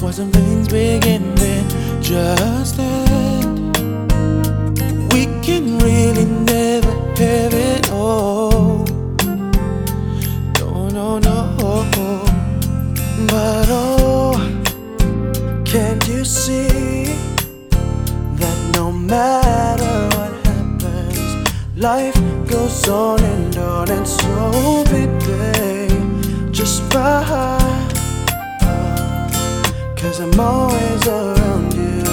why some things begin then. Just then, we can really never have it all. No, no, no. But oh, can't you see that no matter what happens, life goes on and on, and so baby, just fine. Cause I'm always around you,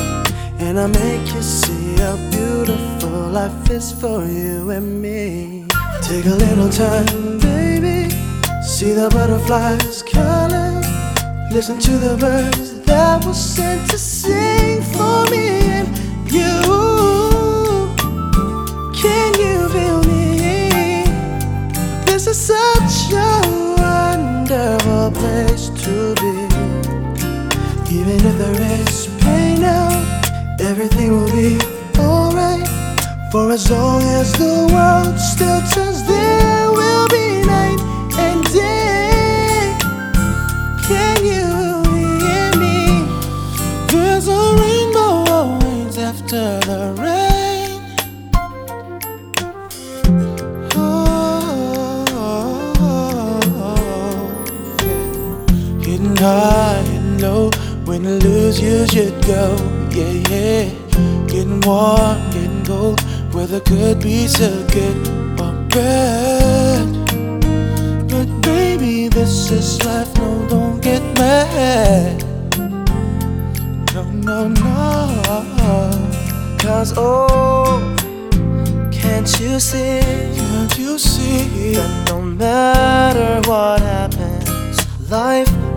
and I make you see how beautiful life is for you and me. Take a little time, baby, see the butterflies calling. Listen to the birds that were sent to sing for me and you. Can you feel me? This is such a wonderful place to. Even if there is pain now, everything will be alright. For as long as the world still turns, there will be night and day. Can you hear me? There's a rainbow always after the rain. Oh, oh, oh, oh yeah. Hitting high and low, when to lose you should go. Yeah, yeah. Getting warm, getting cold, weather could be so good or bad. But baby, this is life. No, don't get mad. No, no, no. Cause oh, can't you see Can't you see? that no matter what happens, life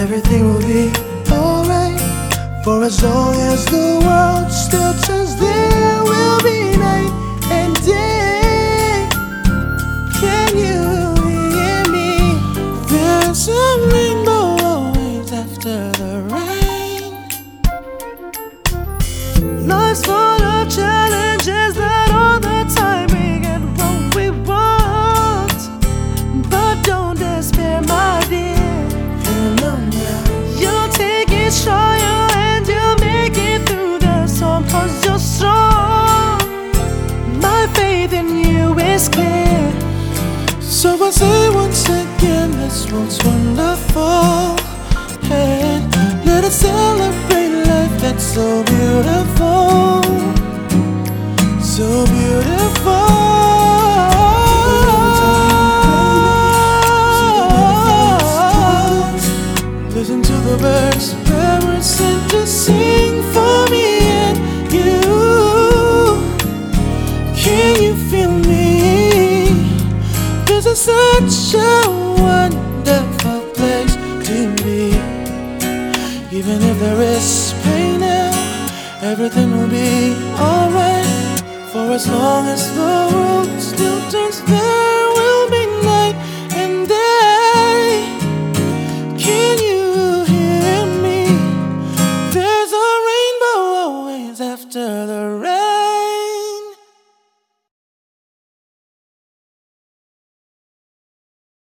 everything will be alright. For as long as the world still turns, there will be night and day. Can you hear me? There's a rainbow always after the rain. Life's full is clear. So I say once again, this world's wonderful. And let us celebrate life that's so beautiful. Is such a wonderful place to be. Even if there is pain now, everything will be alright. For as long as the world still turns, there